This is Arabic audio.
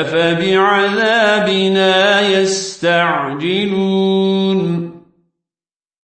أفبعذابنا يستعجلون